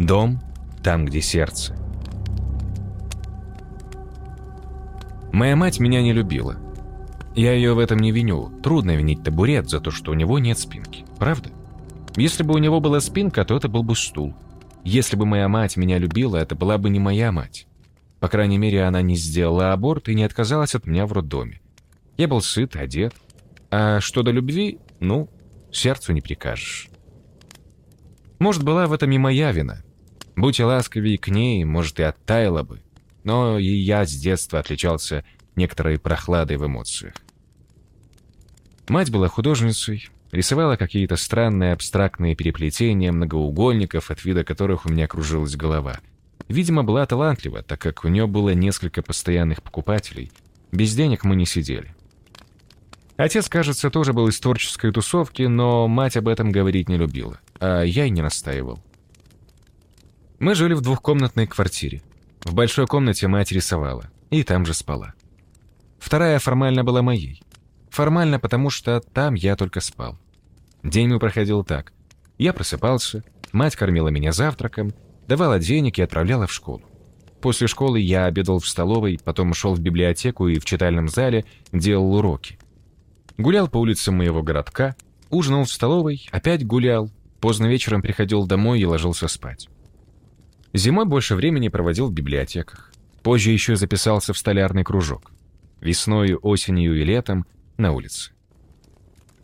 Дом там, где сердце. Моя мать меня не любила. Я ее в этом не виню. Трудно винить табурет за то, что у него нет спинки. Правда? Если бы у него была спинка, то это был бы стул. Если бы моя мать меня любила, это была бы не моя мать. По крайней мере, она не сделала аборт и не отказалась от меня в роддоме. Я был сыт, одет. А что до любви, ну, сердцу не прикажешь. Может, была в этом и моя вина. Будь ласковее к ней, может, и оттаяла бы. Но и я с детства отличался некоторой прохладой в эмоциях. Мать была художницей, рисовала какие-то странные абстрактные переплетения многоугольников, от вида которых у меня кружилась голова. Видимо, была талантлива, так как у нее было несколько постоянных покупателей. Без денег мы не сидели. Отец, кажется, тоже был из творческой тусовки, но мать об этом говорить не любила, а я и не настаивал. Мы жили в двухкомнатной квартире. В большой комнате мать рисовала, и там же спала. Вторая формально была моей. Формально, потому что там я только спал. День мой проходил так. Я просыпался, мать кормила меня завтраком, давала денег и отправляла в школу. После школы я обедал в столовой, потом шел в библиотеку и в читальном зале делал уроки. Гулял по улицам моего городка, ужинал в столовой, опять гулял, поздно вечером приходил домой и ложился спать. Зимой больше времени проводил в библиотеках. Позже еще записался в столярный кружок. Весной, осенью и летом на улице.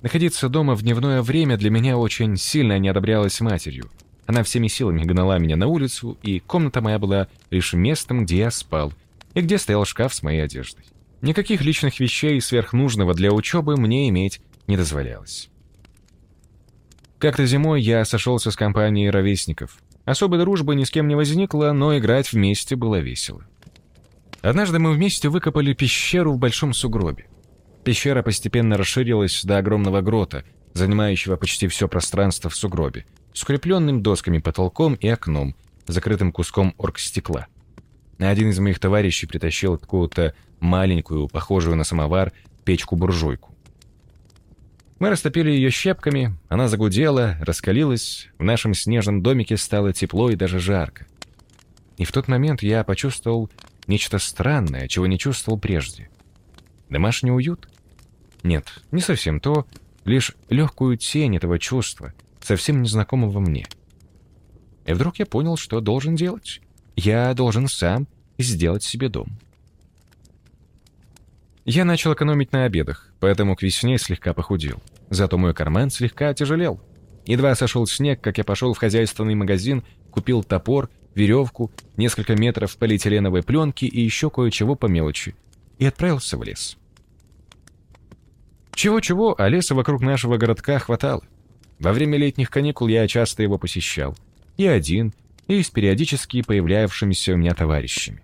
Находиться дома в дневное время для меня очень сильно не одобрялось матерью. Она всеми силами гнала меня на улицу, и комната моя была лишь местом, где я спал, и где стоял шкаф с моей одеждой. Никаких личных вещей сверхнужного для учебы мне иметь не дозволялось. Как-то зимой я сошелся с компанией ровесников. Особой дружбы ни с кем не возникло, но играть вместе было весело. Однажды мы вместе выкопали пещеру в большом сугробе. Пещера постепенно расширилась до огромного грота, занимающего почти все пространство в сугробе, с укрепленным досками потолком и окном, закрытым куском оргстекла. Один из моих товарищей притащил какую-то маленькую, похожую на самовар, печку-буржуйку. Мы растопили ее щепками, она загудела, раскалилась, в нашем снежном домике стало тепло и даже жарко. И в тот момент я почувствовал нечто странное, чего не чувствовал прежде. Домашний уют? Нет, не совсем то, лишь легкую тень этого чувства, совсем незнакомого мне. И вдруг я понял, что должен делать. Я должен сам сделать себе дом. Я начал экономить на обедах, поэтому к весне слегка похудел. Зато мой карман слегка отяжелел. Едва сошел снег, как я пошел в хозяйственный магазин, купил топор, веревку, несколько метров полиэтиленовой пленки и еще кое-чего по мелочи, и отправился в лес. Чего-чего, а леса вокруг нашего городка хватало. Во время летних каникул я часто его посещал. И один, и с периодически появлявшимися у меня товарищами.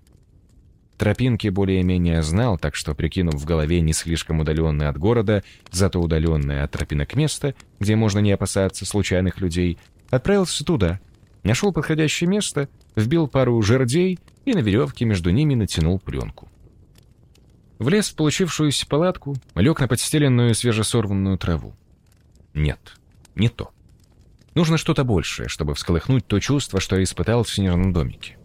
Тропинки более-менее знал, так что, прикинув в голове не слишком удаленное от города, зато удаленное от тропинок место, где можно не опасаться случайных людей, отправился туда, нашел подходящее место, вбил пару жердей и на веревке между ними натянул пленку. Влез в получившуюся палатку, лег на подстеленную свежесорванную траву. Нет, не то. Нужно что-то большее, чтобы всколыхнуть то чувство, что я испытал в снежном домике.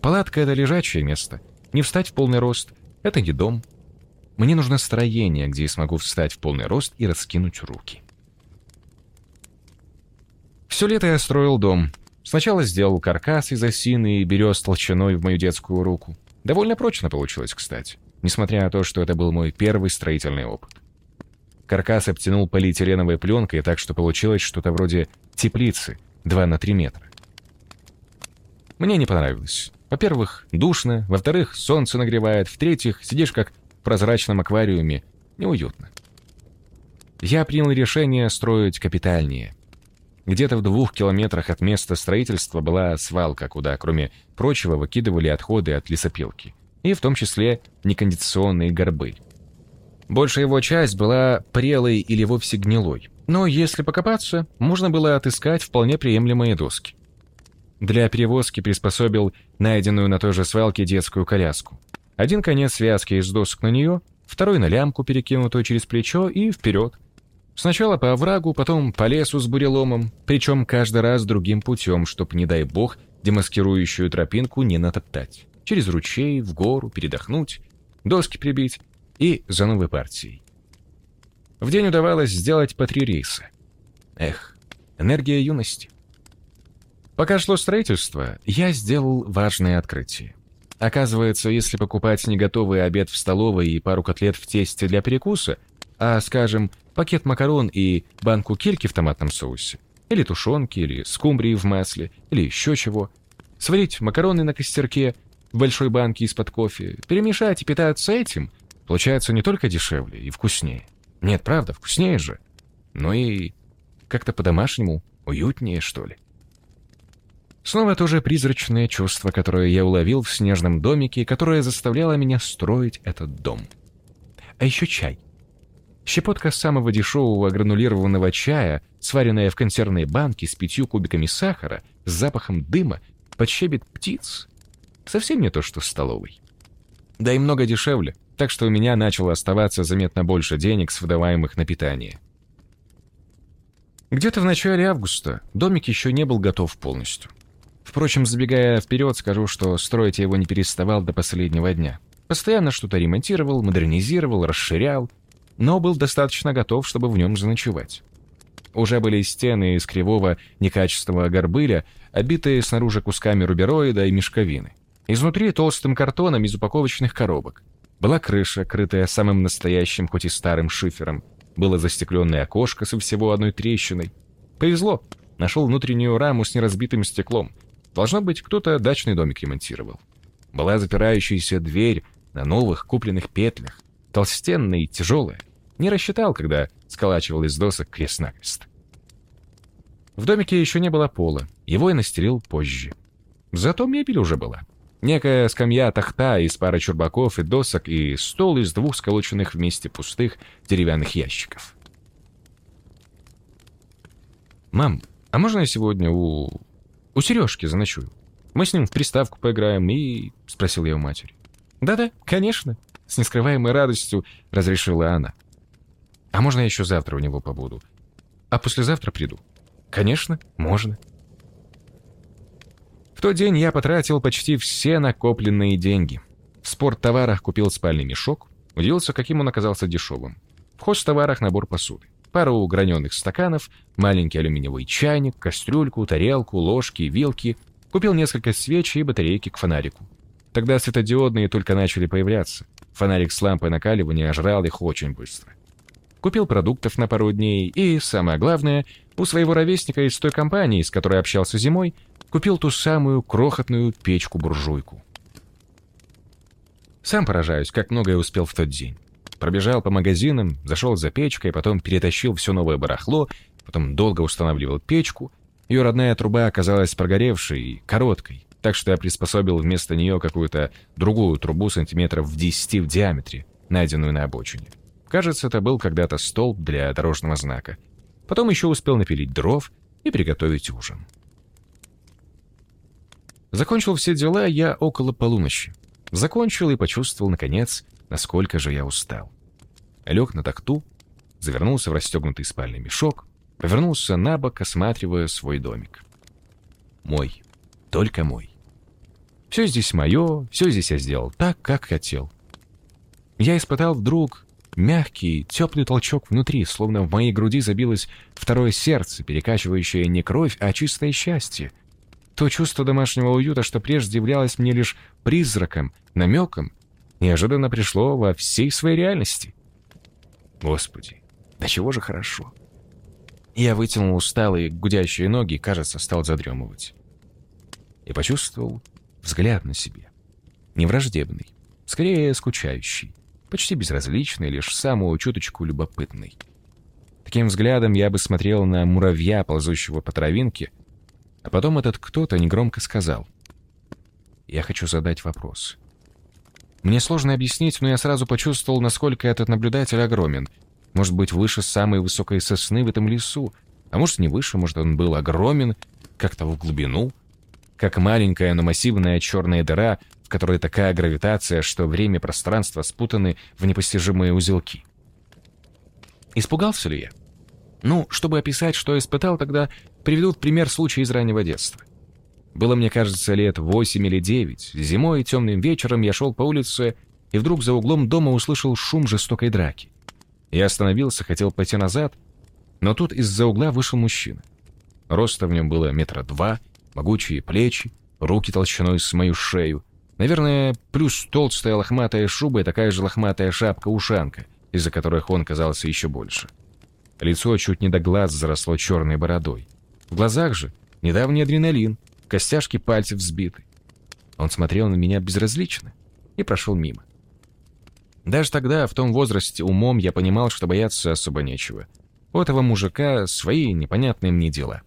Палатка — это лежачее место — не встать в полный рост — это не дом. Мне нужно строение, где я смогу встать в полный рост и раскинуть руки. Все лето я строил дом. Сначала сделал каркас из осины и берез толщиной в мою детскую руку. Довольно прочно получилось, кстати, несмотря на то, что это был мой первый строительный опыт. Каркас обтянул полиэтиленовой пленкой так, что получилось что-то вроде теплицы 2 на 3 метра. Мне не понравилось. Во-первых, душно, во-вторых, солнце нагревает, в-третьих, сидишь как в прозрачном аквариуме, неуютно. Я принял решение строить капитальнее. Где-то в двух километрах от места строительства была свалка, куда, кроме прочего, выкидывали отходы от лесопилки, и в том числе некондиционные горбы. Большая его часть была прелой или вовсе гнилой, но если покопаться, можно было отыскать вполне приемлемые доски. Для перевозки приспособил найденную на той же свалке детскую коляску. Один конец связки из досок на нее, второй на лямку, перекинутую через плечо, и вперед. Сначала по оврагу, потом по лесу с буреломом, причем каждый раз другим путем, чтоб, не дай бог, демаскирующую тропинку не натоптать. Через ручей, в гору, передохнуть, доски прибить и за новой партией. В день удавалось сделать по три рейса. Эх, энергия юности. Пока шло строительство, я сделал важное открытие. Оказывается, если покупать не готовый обед в столовой и пару котлет в тесте для перекуса, а, скажем, пакет макарон и банку кильки в томатном соусе, или тушенки, или скумбрии в масле, или еще чего, сварить макароны на костерке в большой банке из-под кофе, перемешать и питаться этим, получается не только дешевле и вкуснее. Нет, правда, вкуснее же, но и как-то по-домашнему уютнее, что ли. Снова то же призрачное чувство, которое я уловил в снежном домике, которое заставляло меня строить этот дом. А еще чай. Щепотка самого дешевого гранулированного чая, сваренная в консервной банке с пятью кубиками сахара, с запахом дыма, подщебет птиц. Совсем не то, что в столовой. Да и много дешевле, так что у меня начало оставаться заметно больше денег с выдаваемых на питание. Где-то в начале августа домик еще не был готов полностью. Впрочем, забегая вперед, скажу, что строить его не переставал до последнего дня. Постоянно что-то ремонтировал, модернизировал, расширял, но был достаточно готов, чтобы в нем заночевать. Уже были стены из кривого некачественного горбыля, обитые снаружи кусками рубероида и мешковины. Изнутри толстым картоном из упаковочных коробок. Была крыша, крытая самым настоящим, хоть и старым шифером. Было застекленное окошко со всего одной трещиной. Повезло, нашел внутреннюю раму с неразбитым стеклом — Должно быть, кто-то дачный домик ремонтировал. Была запирающаяся дверь на новых купленных петлях, толстенная и тяжелая. Не рассчитал, когда сколачивал из досок крест-накрест. В домике еще не было пола, его я настелил позже. Зато мебель уже была. Некая скамья-тахта из пары чурбаков и досок и стол из двух сколоченных вместе пустых деревянных ящиков. «Мам, а можно я сегодня у у Сережки заночую. Мы с ним в приставку поиграем и...» — спросил я у матери. «Да-да, конечно», — с нескрываемой радостью разрешила она. «А можно я еще завтра у него побуду? А послезавтра приду?» «Конечно, можно». В тот день я потратил почти все накопленные деньги. В спорттоварах купил спальный мешок, удивился, каким он оказался дешевым. В хозтоварах набор посуды пару граненых стаканов, маленький алюминиевый чайник, кастрюльку, тарелку, ложки, вилки. Купил несколько свеч и батарейки к фонарику. Тогда светодиодные только начали появляться. Фонарик с лампой накаливания жрал их очень быстро. Купил продуктов на пару дней и, самое главное, у своего ровесника из той компании, с которой общался зимой, купил ту самую крохотную печку-буржуйку. Сам поражаюсь, как много я успел в тот день. Пробежал по магазинам, зашел за печкой, потом перетащил все новое барахло, потом долго устанавливал печку. Ее родная труба оказалась прогоревшей и короткой, так что я приспособил вместо нее какую-то другую трубу сантиметров в 10 в диаметре, найденную на обочине. Кажется, это был когда-то столб для дорожного знака. Потом еще успел напилить дров и приготовить ужин. Закончил все дела я около полуночи. Закончил и почувствовал, наконец, насколько же я устал. Лег на такту, завернулся в расстегнутый спальный мешок, повернулся на бок, осматривая свой домик. Мой. Только мой. Все здесь мое, все здесь я сделал так, как хотел. Я испытал вдруг мягкий, теплый толчок внутри, словно в моей груди забилось второе сердце, перекачивающее не кровь, а чистое счастье. То чувство домашнего уюта, что прежде являлось мне лишь призраком, намеком, неожиданно пришло во всей своей реальности. Господи, да чего же хорошо. Я вытянул усталые, гудящие ноги и, кажется, стал задремывать. И почувствовал взгляд на себе. Не враждебный, скорее скучающий, почти безразличный, лишь самую чуточку любопытный. Таким взглядом я бы смотрел на муравья, ползущего по травинке, а потом этот кто-то негромко сказал. «Я хочу задать вопрос. Мне сложно объяснить, но я сразу почувствовал, насколько этот наблюдатель огромен. Может быть, выше самой высокой сосны в этом лесу, а может, не выше, может, он был огромен, как-то в глубину, как маленькая, но массивная черная дыра, в которой такая гравитация, что время и пространство спутаны в непостижимые узелки. Испугался ли я? Ну, чтобы описать, что испытал, тогда приведу пример случай из раннего детства. Было, мне кажется, лет восемь или девять. Зимой и темным вечером я шел по улице и вдруг за углом дома услышал шум жестокой драки. Я остановился, хотел пойти назад, но тут из-за угла вышел мужчина. Роста в нем было метра два, могучие плечи, руки толщиной с мою шею. Наверное, плюс толстая лохматая шуба и такая же лохматая шапка-ушанка, из-за которых он казался еще больше. Лицо чуть не до глаз заросло черной бородой. В глазах же недавний адреналин, костяшки пальцев взбиты. Он смотрел на меня безразлично и прошел мимо. Даже тогда, в том возрасте, умом я понимал, что бояться особо нечего. У этого мужика свои непонятные мне дела.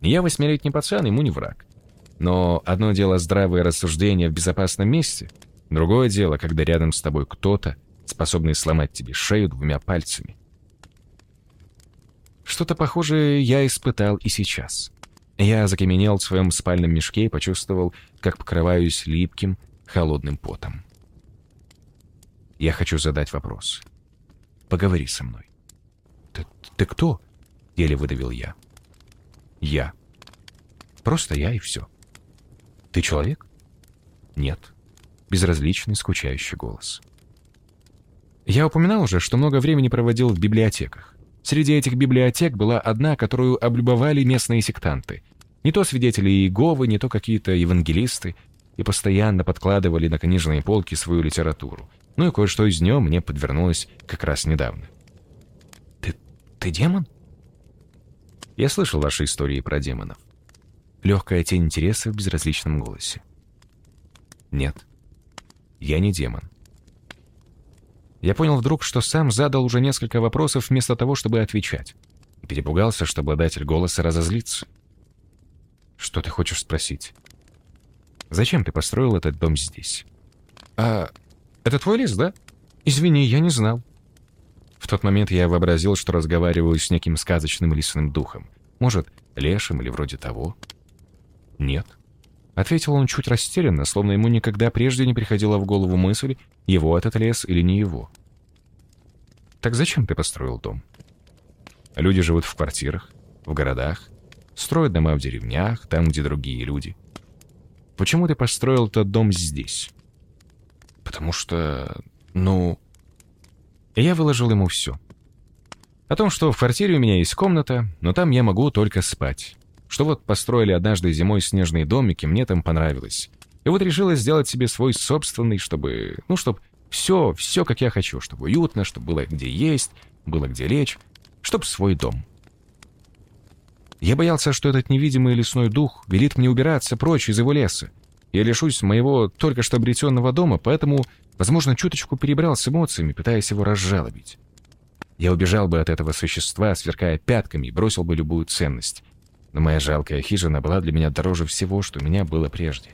Я восьмилетний пацан, ему не враг. Но одно дело здравое рассуждение в безопасном месте, другое дело, когда рядом с тобой кто-то, способный сломать тебе шею двумя пальцами. Что-то похожее я испытал и сейчас. Я закаменел в своем спальном мешке и почувствовал, как покрываюсь липким, холодным потом. Я хочу задать вопрос. Поговори со мной. «Ты, ты кто?» — еле выдавил я. «Я. Просто я и все». «Ты человек?» «Нет». Безразличный, скучающий голос. Я упоминал уже, что много времени проводил в библиотеках. Среди этих библиотек была одна, которую облюбовали местные сектанты. Не то свидетели Иеговы, не то какие-то евангелисты, и постоянно подкладывали на книжные полки свою литературу. Ну и кое-что из нее мне подвернулось как раз недавно. «Ты... ты демон?» Я слышал ваши истории про демонов. Легкая тень интереса в безразличном голосе. Нет, я не демон. Я понял вдруг, что сам задал уже несколько вопросов вместо того, чтобы отвечать. Перепугался, что обладатель голоса разозлится. Что ты хочешь спросить? Зачем ты построил этот дом здесь? А это твой лес, да? Извини, я не знал. В тот момент я вообразил, что разговариваю с неким сказочным лесным духом. Может, лешим или вроде того. Нет. Ответил он чуть растерянно, словно ему никогда прежде не приходила в голову мысль, его этот лес или не его. «Так зачем ты построил дом?» Люди живут в квартирах, в городах, строят дома в деревнях, там, где другие люди. Почему ты построил этот дом здесь? Потому что, ну... Я выложил ему все. О том, что в квартире у меня есть комната, но там я могу только спать. Что вот построили однажды зимой снежные домики, мне там понравилось. И вот решила сделать себе свой собственный, чтобы... Ну, чтобы все, все, как я хочу. Чтобы уютно, чтобы было где есть, было где лечь. Чтоб свой дом. Я боялся, что этот невидимый лесной дух велит мне убираться прочь из его леса. Я лишусь моего только что обретенного дома, поэтому, возможно, чуточку перебрал с эмоциями, пытаясь его разжалобить. Я убежал бы от этого существа, сверкая пятками, бросил бы любую ценность но моя жалкая хижина была для меня дороже всего, что у меня было прежде.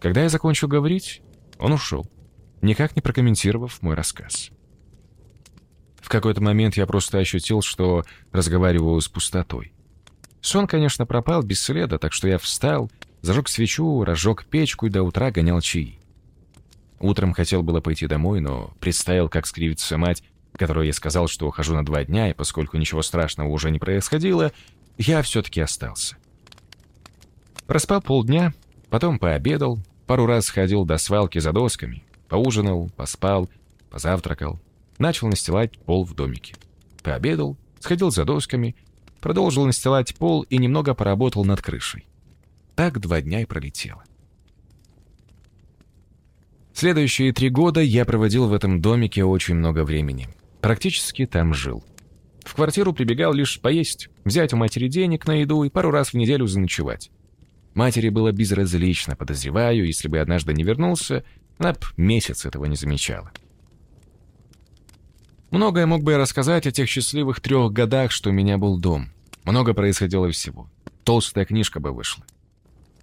Когда я закончил говорить, он ушел, никак не прокомментировав мой рассказ. В какой-то момент я просто ощутил, что разговариваю с пустотой. Сон, конечно, пропал без следа, так что я встал, зажег свечу, разжег печку и до утра гонял чаи. Утром хотел было пойти домой, но представил, как скривится мать, которой я сказал, что ухожу на два дня, и поскольку ничего страшного уже не происходило, я все-таки остался. Проспал полдня, потом пообедал, пару раз сходил до свалки за досками, поужинал, поспал, позавтракал, начал настилать пол в домике. Пообедал, сходил за досками, продолжил настилать пол и немного поработал над крышей. Так два дня и пролетело. Следующие три года я проводил в этом домике очень много времени. Практически там жил. В квартиру прибегал лишь поесть, взять у матери денег на еду и пару раз в неделю заночевать. Матери было безразлично, подозреваю, если бы однажды не вернулся, она б месяц этого не замечала. Многое мог бы я рассказать о тех счастливых трех годах, что у меня был дом. Много происходило всего. Толстая книжка бы вышла.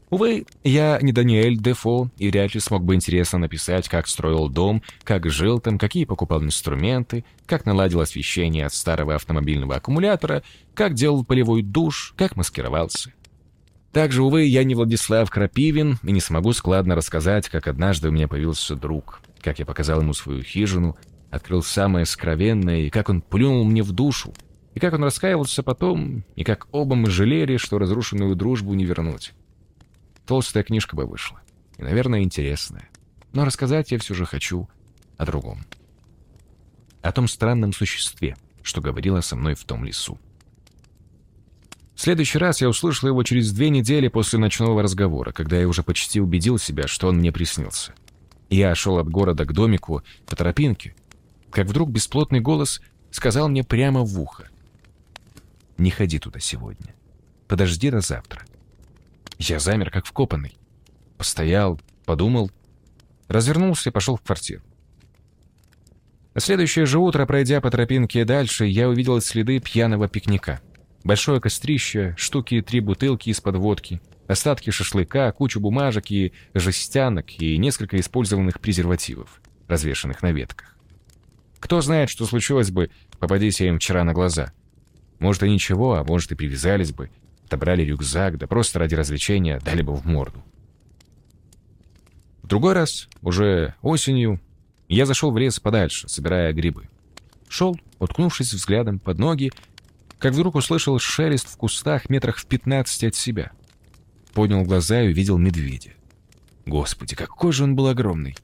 Увы, я не Даниэль Дефо и вряд ли смог бы интересно написать, как строил дом, как жил там, какие покупал инструменты, как наладил освещение от старого автомобильного аккумулятора, как делал полевой душ, как маскировался. Также, увы, я не Владислав Крапивин и не смогу складно рассказать, как однажды у меня появился друг, как я показал ему свою хижину, открыл самое скровенное и как он плюнул мне в душу, И как он раскаивался потом, и как оба мы жалели, что разрушенную дружбу не вернуть. Толстая книжка бы вышла. И, наверное, интересная. Но рассказать я все же хочу о другом. О том странном существе, что говорило со мной в том лесу. В следующий раз я услышал его через две недели после ночного разговора, когда я уже почти убедил себя, что он мне приснился. Я шел от города к домику по тропинке, как вдруг бесплотный голос сказал мне прямо в ухо. «Не ходи туда сегодня. Подожди до завтра». Я замер, как вкопанный. Постоял, подумал, развернулся и пошел в квартиру. На следующее же утро, пройдя по тропинке дальше, я увидел следы пьяного пикника. Большое кострище, штуки три бутылки из-под водки, остатки шашлыка, кучу бумажек и жестянок и несколько использованных презервативов, развешанных на ветках. Кто знает, что случилось бы, попадись я им вчера на глаза. Может и ничего, а может и привязались бы, отобрали рюкзак, да просто ради развлечения дали бы в морду. В другой раз, уже осенью, я зашел в лес подальше, собирая грибы. Шел, уткнувшись взглядом под ноги, как вдруг услышал шелест в кустах метрах в пятнадцати от себя. Поднял глаза и увидел медведя. Господи, какой же он был огромный!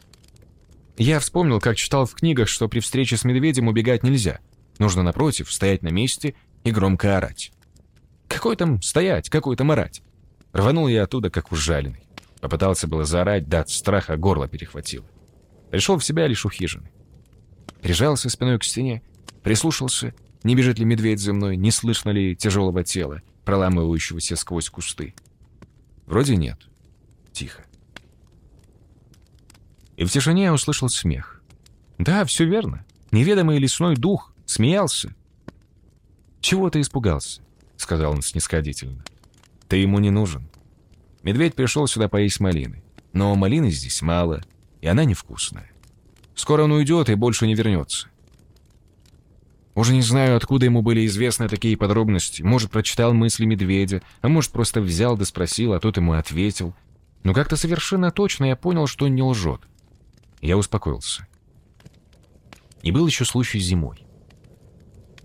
Я вспомнил, как читал в книгах, что при встрече с медведем убегать нельзя. Нужно, напротив, стоять на месте и громко орать. Какой там стоять, какой там орать? Рванул я оттуда, как ужаленный. Попытался было заорать, да от страха горло перехватило. Пришел в себя лишь у хижины. Прижался спиной к стене, прислушался, не бежит ли медведь за мной, не слышно ли тяжелого тела, проламывающегося сквозь кусты. Вроде нет. Тихо. И в тишине я услышал смех. Да, все верно. Неведомый лесной дух смеялся. «Чего ты испугался?» — сказал он снисходительно. «Ты ему не нужен. Медведь пришел сюда поесть малины. Но малины здесь мало, и она невкусная. Скоро он уйдет и больше не вернется. Уже не знаю, откуда ему были известны такие подробности. Может, прочитал мысли медведя, а может, просто взял да спросил, а тот ему ответил. Но как-то совершенно точно я понял, что он не лжет. Я успокоился. И был еще случай зимой.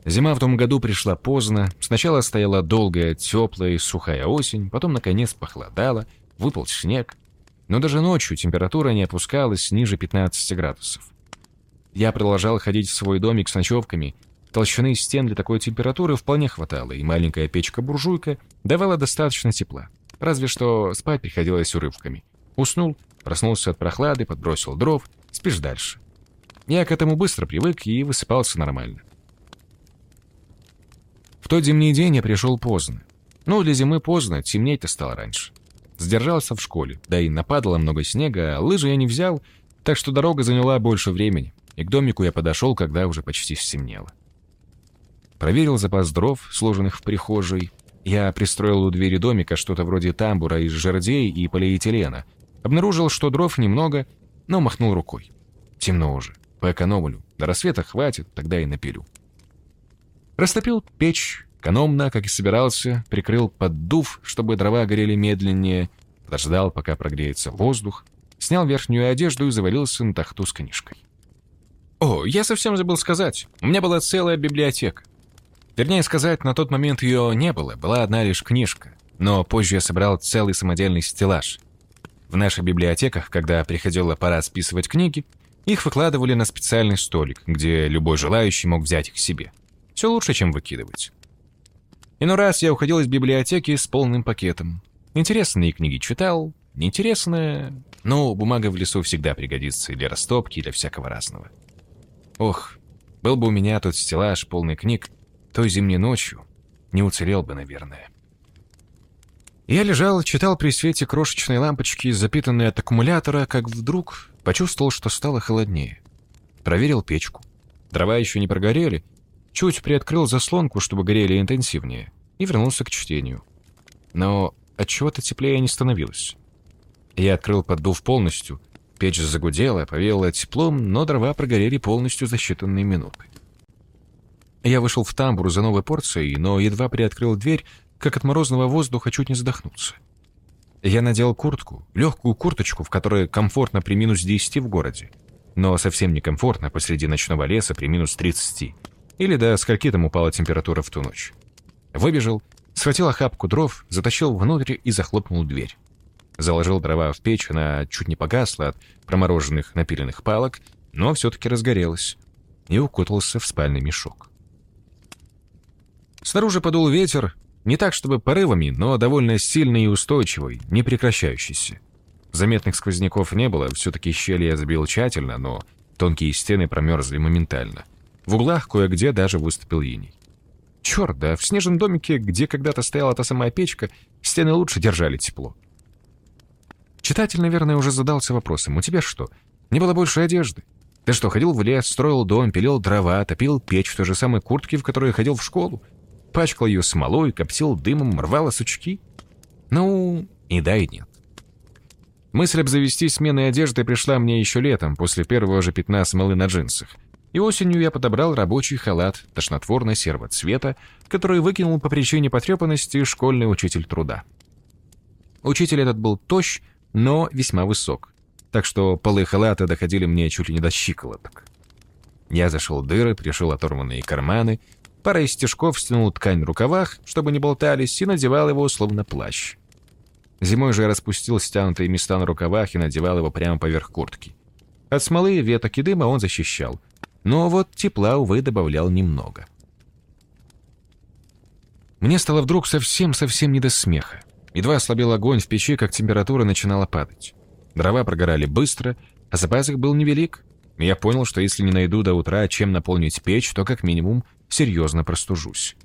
Зима в том году пришла поздно. Сначала стояла долгая, теплая и сухая осень, потом, наконец, похолодало, выпал снег. Но даже ночью температура не опускалась ниже 15 градусов. Я продолжал ходить в свой домик с ночевками. Толщины стен для такой температуры вполне хватало, и маленькая печка-буржуйка давала достаточно тепла. Разве что спать приходилось урывками. Уснул, Проснулся от прохлады, подбросил дров, спишь дальше. Я к этому быстро привык и высыпался нормально. В тот зимний день я пришел поздно. Ну, для зимы поздно, темнеть-то стало раньше. Сдержался в школе, да и нападало много снега, а лыжи я не взял, так что дорога заняла больше времени, и к домику я подошел, когда уже почти стемнело. Проверил запас дров, сложенных в прихожей. Я пристроил у двери домика что-то вроде тамбура из жердей и полиэтилена — Обнаружил, что дров немного, но махнул рукой. Темно уже. Поэкономлю. До рассвета хватит, тогда и напилю. Растопил печь, экономно, как и собирался, прикрыл поддув, чтобы дрова горели медленнее, подождал, пока прогреется воздух, снял верхнюю одежду и завалился на тахту с книжкой. О, я совсем забыл сказать. У меня была целая библиотека. Вернее сказать, на тот момент ее не было, была одна лишь книжка. Но позже я собрал целый самодельный стеллаж. В наших библиотеках, когда приходила пора списывать книги, их выкладывали на специальный столик, где любой желающий мог взять их себе. Все лучше, чем выкидывать. Иной раз я уходил из библиотеки с полным пакетом. Интересные книги читал, неинтересные... Но бумага в лесу всегда пригодится для растопки, для всякого разного. Ох, был бы у меня тот стеллаж полный книг, той зимней ночью не уцелел бы, наверное. Я лежал, читал при свете крошечной лампочки, запитанной от аккумулятора, как вдруг почувствовал, что стало холоднее. Проверил печку. Дрова еще не прогорели. Чуть приоткрыл заслонку, чтобы горели интенсивнее, и вернулся к чтению. Но от чего то теплее не становилось. Я открыл поддув полностью. Печь загудела, повеяла теплом, но дрова прогорели полностью за считанные минуты. Я вышел в тамбур за новой порцией, но едва приоткрыл дверь, как от морозного воздуха чуть не задохнуться. Я надел куртку, легкую курточку, в которой комфортно при минус 10 в городе, но совсем не комфортно посреди ночного леса при минус 30. Или до скольки там упала температура в ту ночь. Выбежал, схватил охапку дров, затащил внутрь и захлопнул дверь. Заложил дрова в печь, она чуть не погасла от промороженных напиленных палок, но все-таки разгорелась, и укутался в спальный мешок. Снаружи подул ветер, не так чтобы порывами, но довольно сильный и устойчивый, не прекращающийся. Заметных сквозняков не было, все-таки щели я забил тщательно, но тонкие стены промерзли моментально. В углах кое-где даже выступил иней. Черт, да в снежном домике, где когда-то стояла та самая печка, стены лучше держали тепло. Читатель, наверное, уже задался вопросом, у тебя что, не было больше одежды? Ты что, ходил в лес, строил дом, пилил дрова, топил печь в той же самой куртке, в которой ходил в школу? Пачкал ее смолой, коптил дымом, рвал сучки? Ну, и да, и нет. Мысль обзавестись сменой одежды пришла мне еще летом, после первого же пятна смолы на джинсах. И осенью я подобрал рабочий халат тошнотворно-серого цвета, который выкинул по причине потрепанности школьный учитель труда. Учитель этот был тощ, но весьма высок, так что полы халата доходили мне чуть ли не до щиколоток. Я зашел дыры, пришел оторванные карманы, парой стежков стянул ткань в рукавах, чтобы не болтались, и надевал его словно плащ. Зимой же я распустил стянутые места на рукавах и надевал его прямо поверх куртки. От смолы, веток и дыма он защищал. Но вот тепла, увы, добавлял немного. Мне стало вдруг совсем-совсем не до смеха. Едва ослабел огонь в печи, как температура начинала падать. Дрова прогорали быстро, а запас их был невелик. Я понял, что если не найду до утра, чем наполнить печь, то как минимум серьезно простужусь.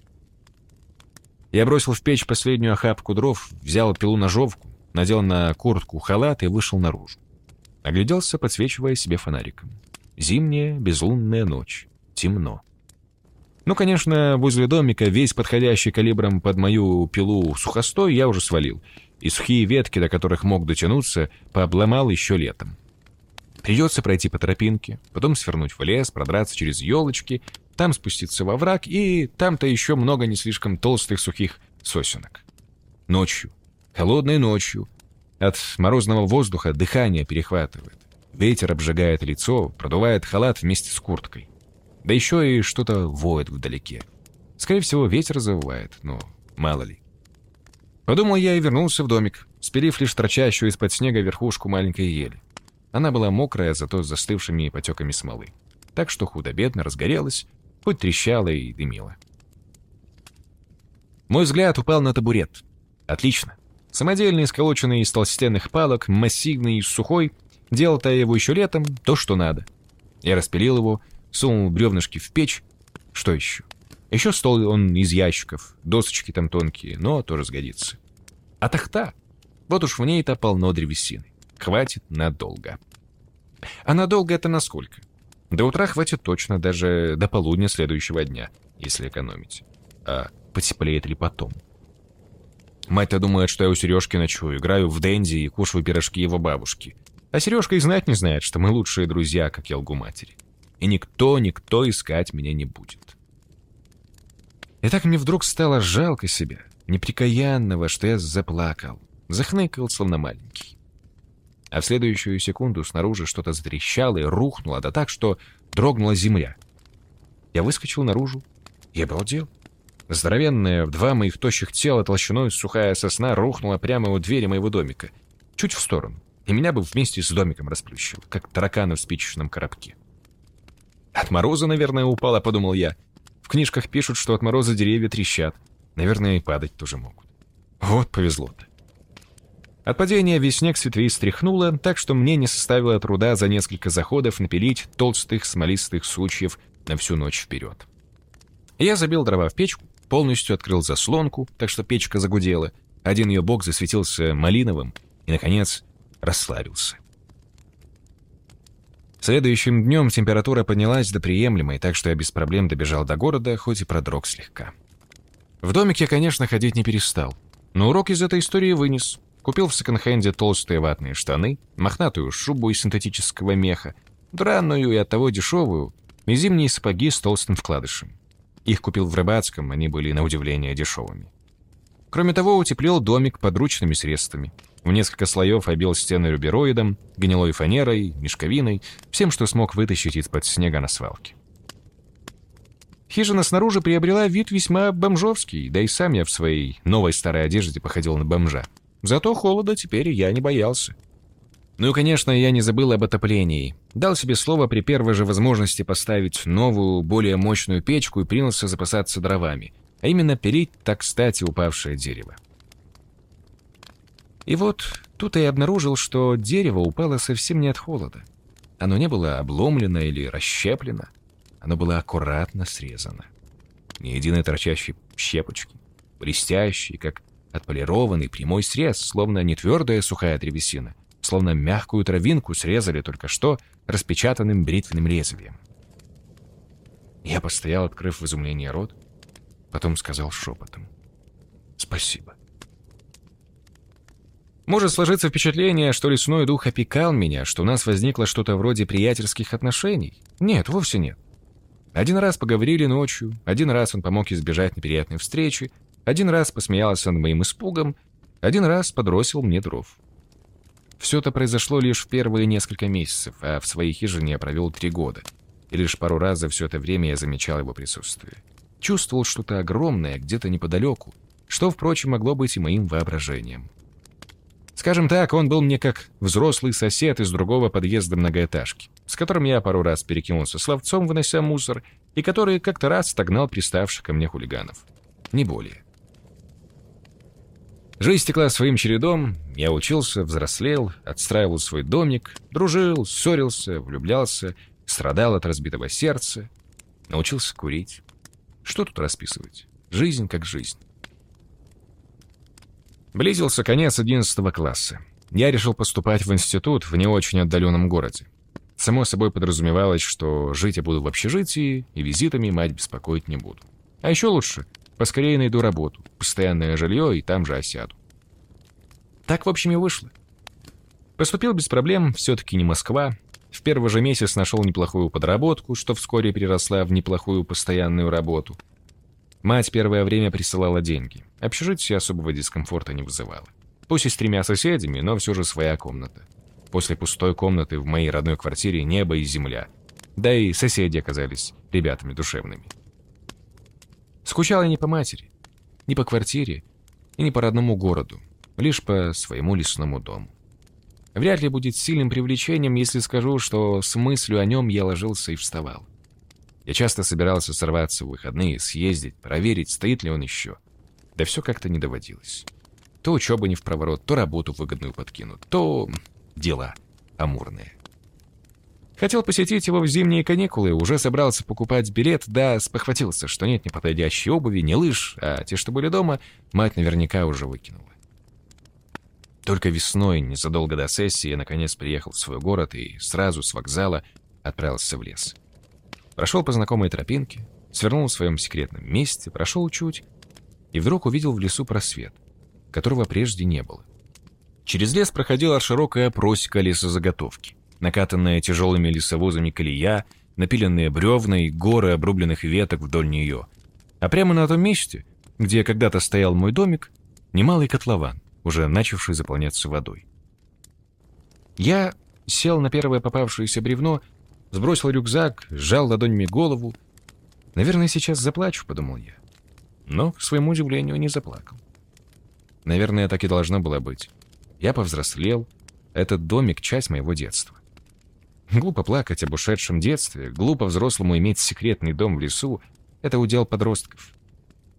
Я бросил в печь последнюю охапку дров, взял пилу-ножовку, надел на куртку халат и вышел наружу. Огляделся, подсвечивая себе фонариком. Зимняя, безлунная ночь. Темно. Ну, конечно, возле домика весь подходящий калибром под мою пилу сухостой я уже свалил, и сухие ветки, до которых мог дотянуться, пообломал еще летом. Придется пройти по тропинке, потом свернуть в лес, продраться через елочки, там спуститься во враг, и там-то еще много не слишком толстых сухих сосенок. Ночью, холодной ночью, от морозного воздуха дыхание перехватывает. Ветер обжигает лицо, продувает халат вместе с курткой. Да еще и что-то воет вдалеке. Скорее всего, ветер завывает, но мало ли. Подумал я и вернулся в домик, спилив лишь торчащую из-под снега верхушку маленькой ели. Она была мокрая, зато с застывшими потеками смолы. Так что худо-бедно разгорелась, хоть трещала и дымила. Мой взгляд упал на табурет. Отлично. Самодельный, сколоченный из толстенных палок, массивный и сухой, делал-то его еще летом, то, что надо. Я распилил его, сунул бревнышки в печь. Что еще? Еще стол он из ящиков, досочки там тонкие, но тоже сгодится. А тахта? Вот уж в ней-то полно древесины. Хватит надолго. А надолго это насколько? До утра хватит точно, даже до полудня следующего дня, если экономить. А потеплеет ли потом? Мать-то думает, что я у Сережки ночую, играю в Дэнди и кушаю пирожки его бабушки. А Сережка и знать не знает, что мы лучшие друзья, как я лгу матери. И никто, никто искать меня не будет. И так мне вдруг стало жалко себя, неприкаянного, что я заплакал, захныкал, словно маленький а в следующую секунду снаружи что-то затрещало и рухнуло, да так, что дрогнула земля. Я выскочил наружу и обалдел. Здоровенная, в два моих тощих тела толщиной сухая сосна рухнула прямо у двери моего домика, чуть в сторону, и меня бы вместе с домиком расплющило, как тараканы в спичечном коробке. От мороза, наверное, упала, подумал я. В книжках пишут, что от мороза деревья трещат. Наверное, и падать тоже могут. Вот повезло-то. От падения весь снег с ветвей стряхнуло, так что мне не составило труда за несколько заходов напилить толстых смолистых сучьев на всю ночь вперед. Я забил дрова в печку, полностью открыл заслонку, так что печка загудела. Один ее бок засветился малиновым и, наконец, расслабился. Следующим днем температура поднялась до приемлемой, так что я без проблем добежал до города, хоть и продрог слегка. В домик я, конечно, ходить не перестал, но урок из этой истории вынес. Купил в секонд-хенде толстые ватные штаны, мохнатую шубу из синтетического меха, драную и оттого дешевую, и зимние сапоги с толстым вкладышем. Их купил в Рыбацком, они были на удивление дешевыми. Кроме того, утеплил домик подручными средствами. В несколько слоев обил стены рубероидом, гнилой фанерой, мешковиной, всем, что смог вытащить из-под снега на свалке. Хижина снаружи приобрела вид весьма бомжовский, да и сам я в своей новой старой одежде походил на бомжа. Зато холода теперь я не боялся. Ну и, конечно, я не забыл об отоплении. Дал себе слово при первой же возможности поставить новую, более мощную печку и принялся запасаться дровами, а именно пилить так кстати упавшее дерево. И вот тут я обнаружил, что дерево упало совсем не от холода. Оно не было обломлено или расщеплено. Оно было аккуратно срезано. Ни единой торчащей щепочки, блестящий, как отполированный прямой срез, словно не твердая сухая древесина, словно мягкую травинку срезали только что распечатанным бритвенным лезвием. Я постоял, открыв в изумлении рот, потом сказал шепотом «Спасибо». Может сложиться впечатление, что лесной дух опекал меня, что у нас возникло что-то вроде приятельских отношений. Нет, вовсе нет. Один раз поговорили ночью, один раз он помог избежать неприятной встречи, один раз посмеялся над моим испугом, один раз подросил мне дров. Все это произошло лишь в первые несколько месяцев, а в своей хижине я провел три года. И лишь пару раз за все это время я замечал его присутствие. Чувствовал что-то огромное где-то неподалеку, что, впрочем, могло быть и моим воображением. Скажем так, он был мне как взрослый сосед из другого подъезда многоэтажки, с которым я пару раз перекинулся словцом, вынося мусор, и который как-то раз стогнал приставших ко мне хулиганов. Не более. Жизнь текла своим чередом, я учился, взрослел, отстраивал свой домик, дружил, ссорился, влюблялся, страдал от разбитого сердца, научился курить. Что тут расписывать? Жизнь как жизнь. Близился конец 11 класса. Я решил поступать в институт в не очень отдаленном городе. Само собой подразумевалось, что жить я буду в общежитии, и визитами мать беспокоить не буду. А еще лучше, поскорее найду работу, постоянное жилье и там же осяду. Так, в общем, и вышло. Поступил без проблем, все-таки не Москва. В первый же месяц нашел неплохую подработку, что вскоре переросла в неплохую постоянную работу — Мать первое время присылала деньги. Общежитие особого дискомфорта не вызывало. Пусть и с тремя соседями, но все же своя комната. После пустой комнаты в моей родной квартире небо и земля. Да и соседи оказались ребятами душевными. Скучал я не по матери, не по квартире и не по родному городу, лишь по своему лесному дому. Вряд ли будет сильным привлечением, если скажу, что с мыслью о нем я ложился и вставал. Я часто собирался сорваться в выходные, съездить, проверить, стоит ли он еще. Да все как-то не доводилось. То учеба не в проворот, то работу выгодную подкинут, то дела амурные. Хотел посетить его в зимние каникулы, уже собрался покупать билет, да спохватился, что нет ни подходящей обуви, ни лыж, а те, что были дома, мать наверняка уже выкинула. Только весной, незадолго до сессии, я наконец приехал в свой город и сразу с вокзала отправился в лес. Прошел по знакомой тропинке, свернул в своем секретном месте, прошел чуть, и вдруг увидел в лесу просвет, которого прежде не было. Через лес проходила широкая просека лесозаготовки, накатанная тяжелыми лесовозами колея, напиленные бревна и горы обрубленных веток вдоль нее. А прямо на том месте, где когда-то стоял мой домик, немалый котлован, уже начавший заполняться водой. Я сел на первое попавшееся бревно Сбросил рюкзак, сжал ладонями голову. «Наверное, сейчас заплачу», — подумал я. Но, к своему удивлению, не заплакал. Наверное, так и должно было быть. Я повзрослел. Этот домик — часть моего детства. Глупо плакать об ушедшем детстве, глупо взрослому иметь секретный дом в лесу — это удел подростков.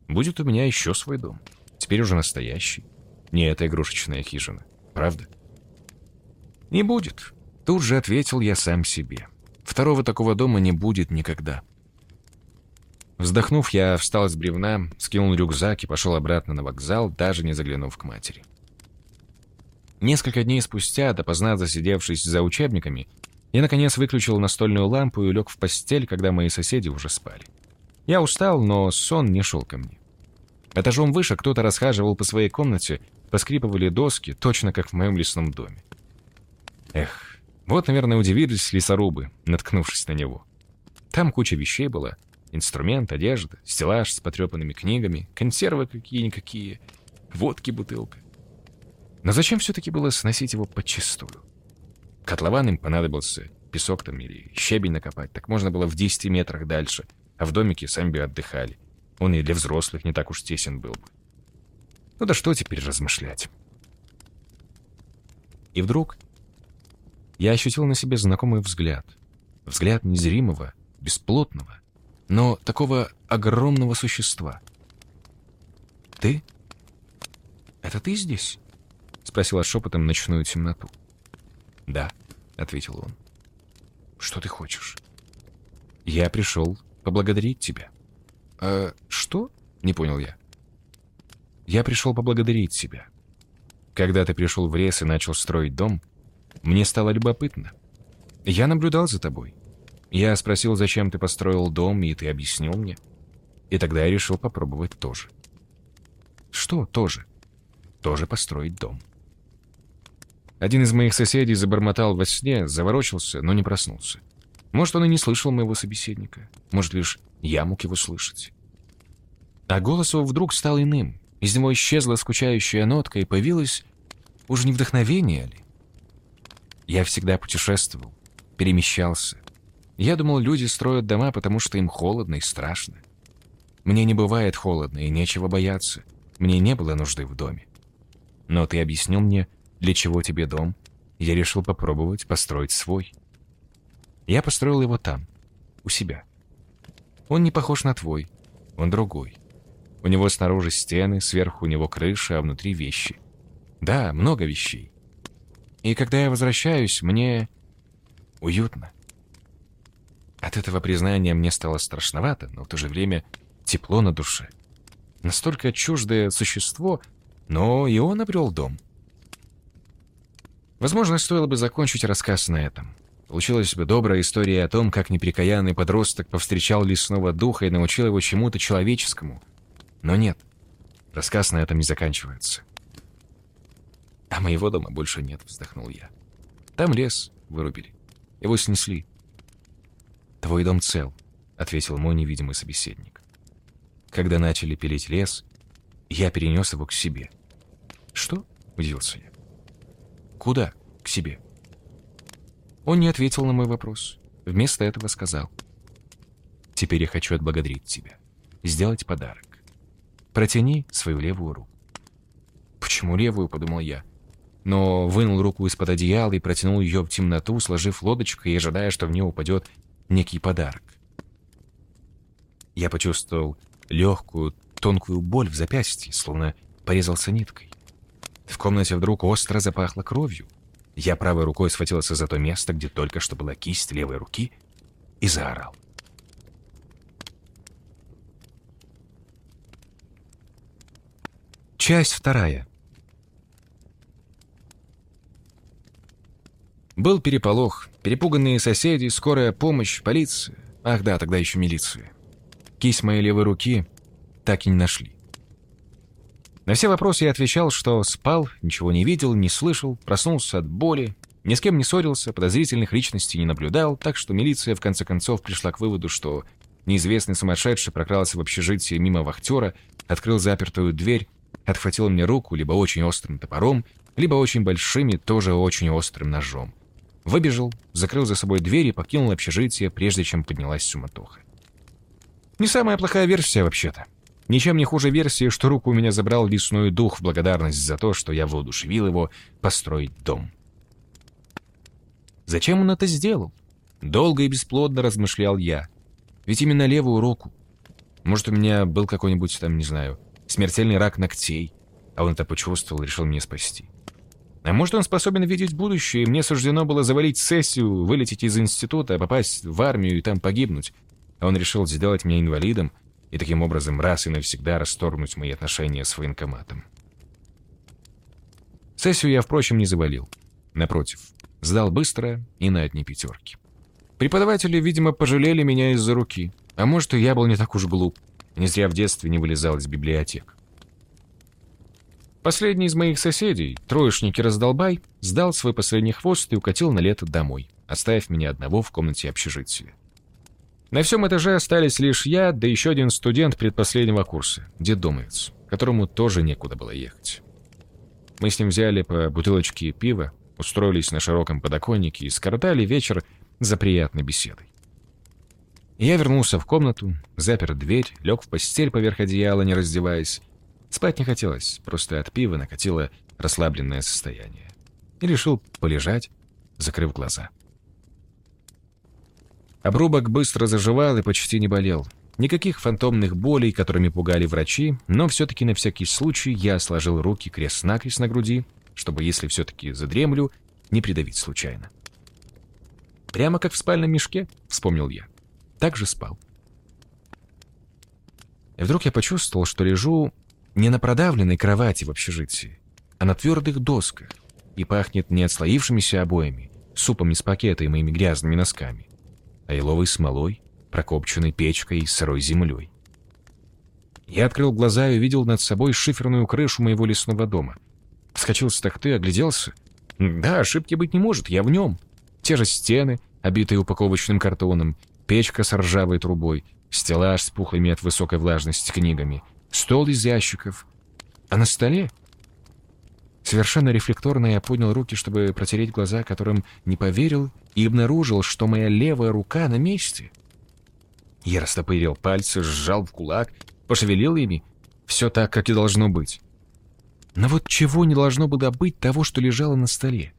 Будет у меня еще свой дом. Теперь уже настоящий. Не эта игрушечная хижина. Правда? Не будет. Тут же ответил я сам себе. Второго такого дома не будет никогда. Вздохнув, я встал с бревна, скинул рюкзак и пошел обратно на вокзал, даже не заглянув к матери. Несколько дней спустя, допоздна засидевшись за учебниками, я, наконец, выключил настольную лампу и лег в постель, когда мои соседи уже спали. Я устал, но сон не шел ко мне. Этажом выше кто-то расхаживал по своей комнате, поскрипывали доски, точно как в моем лесном доме. Эх, вот, наверное, удивились лесорубы, наткнувшись на него. Там куча вещей была. Инструмент, одежда, стеллаж с потрепанными книгами, консервы какие-никакие, водки бутылка. Но зачем все-таки было сносить его подчистую? Котлован им понадобился, песок там или щебень накопать, так можно было в 10 метрах дальше, а в домике сами бы отдыхали. Он и для взрослых не так уж тесен был бы. Ну да что теперь размышлять? И вдруг я ощутил на себе знакомый взгляд. Взгляд незримого, бесплотного, но такого огромного существа. «Ты? Это ты здесь?» — спросила шепотом ночную темноту. «Да», — ответил он. «Что ты хочешь?» «Я пришел поблагодарить тебя». «А что?» — не понял я. «Я пришел поблагодарить тебя. Когда ты пришел в лес и начал строить дом, мне стало любопытно. Я наблюдал за тобой. Я спросил, зачем ты построил дом, и ты объяснил мне. И тогда я решил попробовать тоже. Что тоже? Тоже построить дом. Один из моих соседей забормотал во сне, заворочился, но не проснулся. Может, он и не слышал моего собеседника. Может, лишь я мог его слышать. А голос его вдруг стал иным. Из него исчезла скучающая нотка, и появилась уже не вдохновение ли? Я всегда путешествовал, перемещался. Я думал, люди строят дома, потому что им холодно и страшно. Мне не бывает холодно и нечего бояться. Мне не было нужды в доме. Но ты объяснил мне, для чего тебе дом. Я решил попробовать построить свой. Я построил его там, у себя. Он не похож на твой, он другой. У него снаружи стены, сверху у него крыша, а внутри вещи. Да, много вещей. И когда я возвращаюсь, мне уютно. От этого признания мне стало страшновато, но в то же время тепло на душе. Настолько чуждое существо, но и он обрел дом. Возможно, стоило бы закончить рассказ на этом. Получилась бы добрая история о том, как неприкаянный подросток повстречал лесного духа и научил его чему-то человеческому. Но нет, рассказ на этом не заканчивается. «А моего дома больше нет», — вздохнул я. «Там лес вырубили. Его снесли». «Твой дом цел», — ответил мой невидимый собеседник. «Когда начали пилить лес, я перенес его к себе». «Что?» — удивился я. «Куда к себе?» Он не ответил на мой вопрос. Вместо этого сказал. «Теперь я хочу отблагодарить тебя. Сделать подарок. Протяни свою левую руку». «Почему левую?» — подумал я но вынул руку из-под одеяла и протянул ее в темноту, сложив лодочкой и ожидая, что в нее упадет некий подарок. Я почувствовал легкую, тонкую боль в запястье, словно порезался ниткой. В комнате вдруг остро запахло кровью. Я правой рукой схватился за то место, где только что была кисть левой руки, и заорал. Часть вторая. Был переполох, перепуганные соседи, скорая помощь, полиция. Ах да, тогда еще милиция. Кисть моей левой руки так и не нашли. На все вопросы я отвечал, что спал, ничего не видел, не слышал, проснулся от боли, ни с кем не ссорился, подозрительных личностей не наблюдал, так что милиция в конце концов пришла к выводу, что неизвестный сумасшедший прокрался в общежитие мимо вахтера, открыл запертую дверь, отхватил мне руку либо очень острым топором, либо очень большим и тоже очень острым ножом. Выбежал, закрыл за собой дверь и покинул общежитие, прежде чем поднялась суматоха. Не самая плохая версия, вообще-то. Ничем не хуже версии, что руку у меня забрал лесной дух в благодарность за то, что я воодушевил его построить дом. Зачем он это сделал? Долго и бесплодно размышлял я. Ведь именно левую руку. Может, у меня был какой-нибудь там, не знаю, смертельный рак ногтей, а он это почувствовал и решил меня спасти. А может, он способен видеть будущее, мне суждено было завалить сессию, вылететь из института, попасть в армию и там погибнуть. А он решил сделать меня инвалидом и таким образом раз и навсегда расторгнуть мои отношения с военкоматом. Сессию я, впрочем, не завалил. Напротив, сдал быстро и на одни пятерки. Преподаватели, видимо, пожалели меня из-за руки. А может, и я был не так уж глуп. Не зря в детстве не вылезал из библиотек. Последний из моих соседей, троечник и раздолбай, сдал свой последний хвост и укатил на лето домой, оставив меня одного в комнате общежития. На всем этаже остались лишь я, да еще один студент предпоследнего курса, детдомовец, которому тоже некуда было ехать. Мы с ним взяли по бутылочке пива, устроились на широком подоконнике и скоротали вечер за приятной беседой. Я вернулся в комнату, запер дверь, лег в постель поверх одеяла, не раздеваясь. Спать не хотелось, просто от пива накатило расслабленное состояние. И решил полежать, закрыв глаза. Обрубок быстро заживал и почти не болел. Никаких фантомных болей, которыми пугали врачи, но все-таки на всякий случай я сложил руки крест-накрест на груди, чтобы, если все-таки задремлю, не придавить случайно. «Прямо как в спальном мешке», — вспомнил я. Так же спал. И вдруг я почувствовал, что лежу не на продавленной кровати в общежитии, а на твердых досках, и пахнет не отслоившимися обоями, супом из пакета и моими грязными носками, а еловой смолой, прокопченной печкой и сырой землей. Я открыл глаза и увидел над собой шиферную крышу моего лесного дома. Вскочил с тахты, огляделся. Да, ошибки быть не может, я в нем. Те же стены, обитые упаковочным картоном, печка с ржавой трубой, стеллаж с пухлыми от высокой влажности книгами, стол из ящиков. А на столе Совершенно рефлекторно я поднял руки, чтобы протереть глаза, которым не поверил, и обнаружил, что моя левая рука на месте. Я растопырил пальцы, сжал в кулак, пошевелил ими. Все так, как и должно быть. Но вот чего не должно было быть того, что лежало на столе?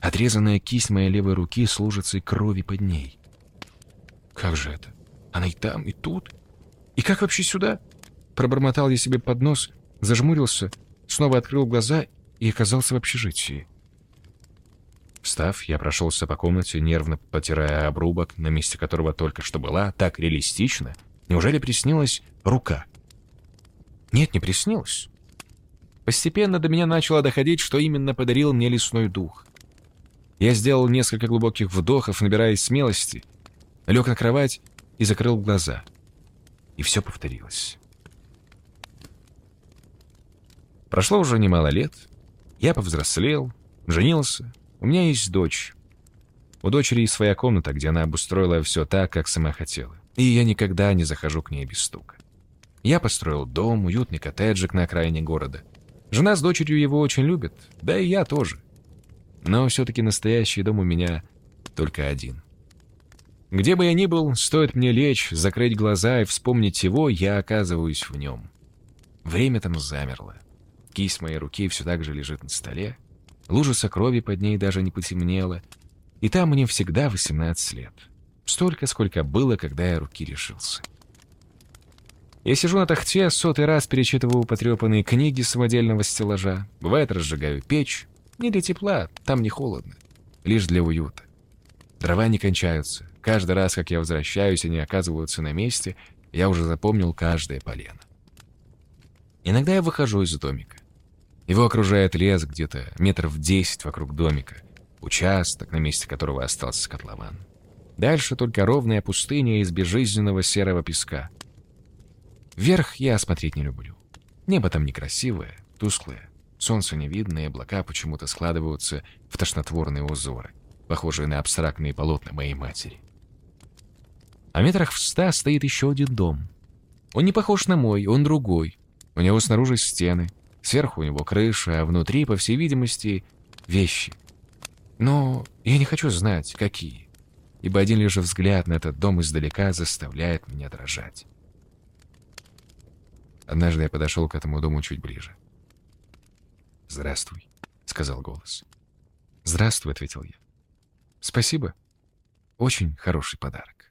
Отрезанная кисть моей левой руки с лужицей крови под ней. Как же это? Она и там, и тут? И как вообще сюда? Пробормотал я себе под нос, зажмурился, снова открыл глаза и оказался в общежитии. Встав, я прошелся по комнате, нервно потирая обрубок, на месте которого только что была, так реалистично. Неужели приснилась рука? Нет, не приснилось. Постепенно до меня начало доходить, что именно подарил мне лесной дух. Я сделал несколько глубоких вдохов, набираясь смелости, лег на кровать и закрыл глаза. И все повторилось. Прошло уже немало лет, я повзрослел, женился, у меня есть дочь. У дочери есть своя комната, где она обустроила все так, как сама хотела. И я никогда не захожу к ней без стука. Я построил дом, уютный коттеджик на окраине города. Жена с дочерью его очень любит, да и я тоже. Но все-таки настоящий дом у меня только один. Где бы я ни был, стоит мне лечь, закрыть глаза и вспомнить его, я оказываюсь в нем. Время там замерло. Кисть моей руки все так же лежит на столе. Лужица крови под ней даже не потемнела. И там мне всегда 18 лет. Столько, сколько было, когда я руки решился. Я сижу на тахте, сотый раз перечитываю потрепанные книги самодельного стеллажа. Бывает, разжигаю печь. Не для тепла, там не холодно. Лишь для уюта. Дрова не кончаются. Каждый раз, как я возвращаюсь, они оказываются на месте, я уже запомнил каждое полено. Иногда я выхожу из домика. Его окружает лес где-то метров десять вокруг домика, участок, на месте которого остался котлован. Дальше только ровная пустыня из безжизненного серого песка. Вверх я смотреть не люблю. Небо там некрасивое, тусклое, солнце не видно, и облака почему-то складываются в тошнотворные узоры, похожие на абстрактные полотна моей матери. А метрах в ста стоит еще один дом. Он не похож на мой, он другой. У него снаружи стены, Сверху у него крыша, а внутри, по всей видимости, вещи. Но я не хочу знать, какие, ибо один лишь взгляд на этот дом издалека заставляет меня дрожать. Однажды я подошел к этому дому чуть ближе. «Здравствуй», — сказал голос. «Здравствуй», — ответил я. «Спасибо. Очень хороший подарок».